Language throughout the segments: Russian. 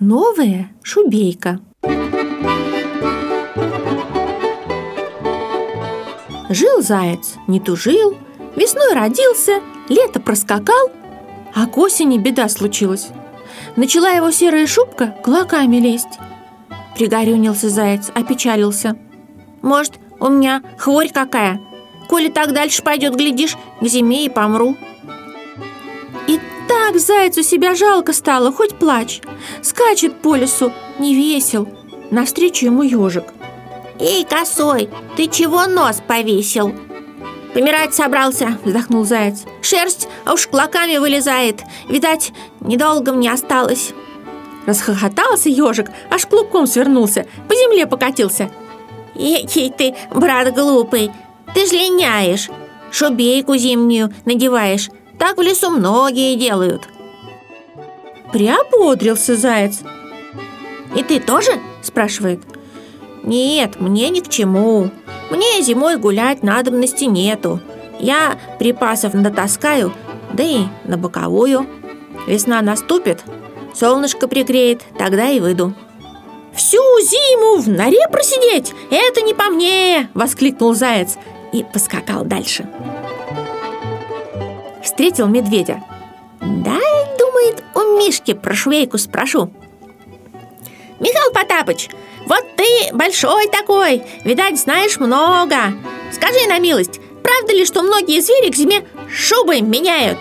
Новая шубейка. Жил заяц, не тужил, весной родился, лето проскакал, а к осени беда случилась. Начала его серая шубка клоками лезть. Пригорюнился заяц, опечалился. «Может, у меня хворь какая? Коли так дальше пойдет, глядишь, к зиме и помру». Так зайцу себя жалко стало, хоть плачь. Скачет по лесу, не весел. Навстречу ему ежик. «Эй, косой, ты чего нос повесил?» «Помирать собрался», — вздохнул заяц «Шерсть а уж клоками вылезает Видать, недолго мне осталось» Расхохотался ежик, аж клубком свернулся По земле покатился «Экий ты, брат глупый, ты ж линяешь Шубейку зимнюю надеваешь Так в лесу многие делают Приободрился заяц «И ты тоже?» – спрашивает «Нет, мне ни к чему Мне зимой гулять надобности нету Я припасов натаскаю, да и на боковую Весна наступит, солнышко пригреет, тогда и выйду «Всю зиму в норе просидеть? Это не по мне!» – воскликнул заяц и поскакал дальше. Встретил медведя. «Дай, думает, у Мишки про швейку спрошу». «Михаил Потапыч, вот ты большой такой, видать, знаешь много. Скажи на милость, правда ли, что многие звери к зиме шубы меняют?»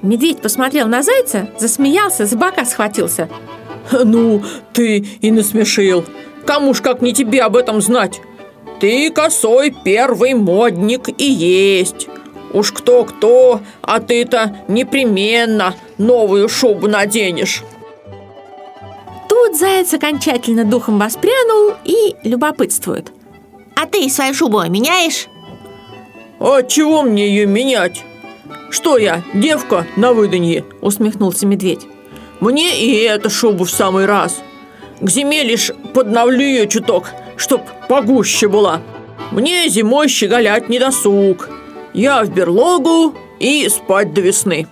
Медведь посмотрел на зайца, засмеялся, за бока схватился. «Ну, ты и насмешил. Кому ж как не тебе об этом знать? Ты косой первый модник и есть. Уж кто-кто, а ты-то непременно новую шубу наденешь». Тут заяц окончательно духом воспрянул и любопытствует. «А ты свою шубу меняешь?» «А чего мне ее менять? Что я, девка на выданье?» – усмехнулся медведь. «Мне и эту шубу в самый раз. К зиме лишь подновлю ее чуток, чтоб погуще была. Мне зимой щеголять не досуг. Я в берлогу и спать до весны».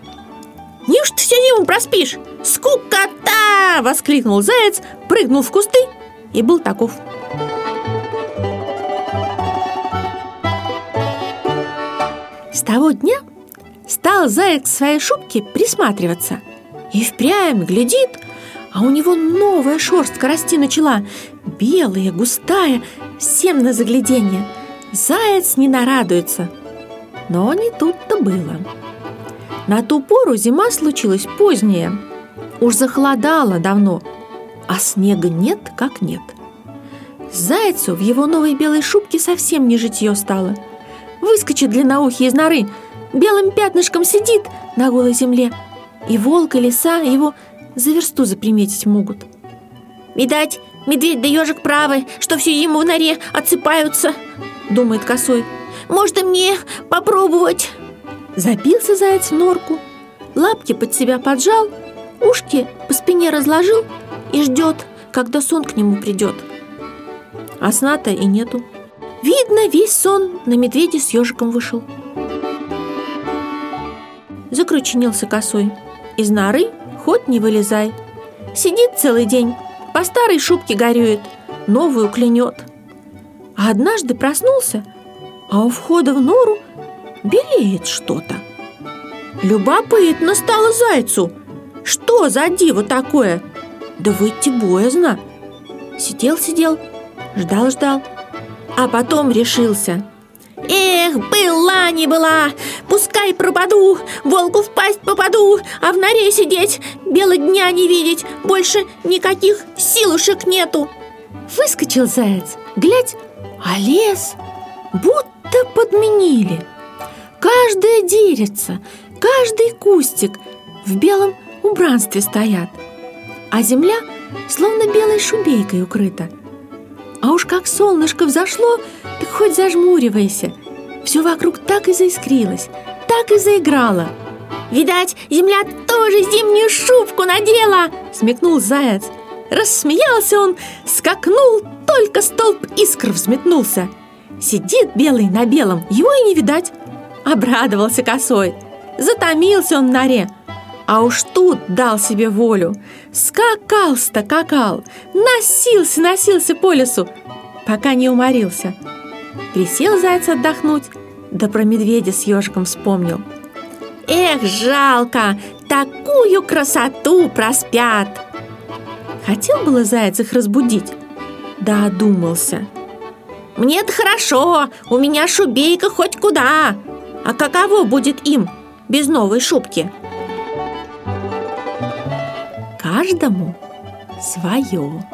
«Неужто всю зиму проспишь? Скукота!» – воскликнул заяц, прыгнул в кусты и был таков. С того дня стал заяц к своей шубке присматриваться. И впрямь глядит, а у него новая шерстка расти начала, белая, густая, всем на загляденье. Заяц не нарадуется. Но не тут-то было. На ту пору зима случилась поздняя. Уж захолодало давно, а снега нет как нет. Зайцу в его новой белой шубке совсем не житье стало. Выскочит длинноухий из норы, белым пятнышком сидит на голой земле, и волк и лиса его за версту заприметить могут. «Видать, медведь да ежик правы, что всю зиму в норе отсыпаются», — думает косой. «Может, и мне попробовать?» Забился заяц в норку, лапки под себя поджал, ушки по спине разложил и ждет, когда сон к нему придет. А сна-то и нету. Видно, весь сон на медведя с ежиком вышел. Закрученился косой. Из норы хоть не вылезай. Сидит целый день, по старой шубке горюет, новую клянет. А однажды проснулся, а у входа в нору белеет что-то. Любопытно стало зайцу. Что за диво такое? Да выйти боязно. Сидел-сидел, ждал-ждал, а потом решился. Эх, была не была, пускай пропаду, волку в пасть попаду, а в норе сидеть, белого дня не видеть, больше никаких силушек нету. Выскочил заяц, глядь, а лес будто подменили. Каждое деревце, каждый кустик в белом убранстве стоят, а земля словно белой шубейкой укрыта. А уж как солнышко взошло, так хоть зажмуривайся. Все вокруг так и заискрилось, так и заиграло. «Видать, земля тоже зимнюю шубку надела!» Смекнул заяц. Рассмеялся он, скакнул, только столб искр взметнулся. Сидит белый на белом, его и не видать. Обрадовался косой. Затомился он в норе. А уж тут дал себе волю. Скакал-скакал, носился, носился по лесу, пока не уморился. Присел заяц отдохнуть, да про медведя с ежиком вспомнил. Эх, жалко, такую красоту проспят Хотел было заяц их разбудить, да одумался Мне-то хорошо, у меня шубейка хоть куда. А каково будет им без новой шубки? Каждому свое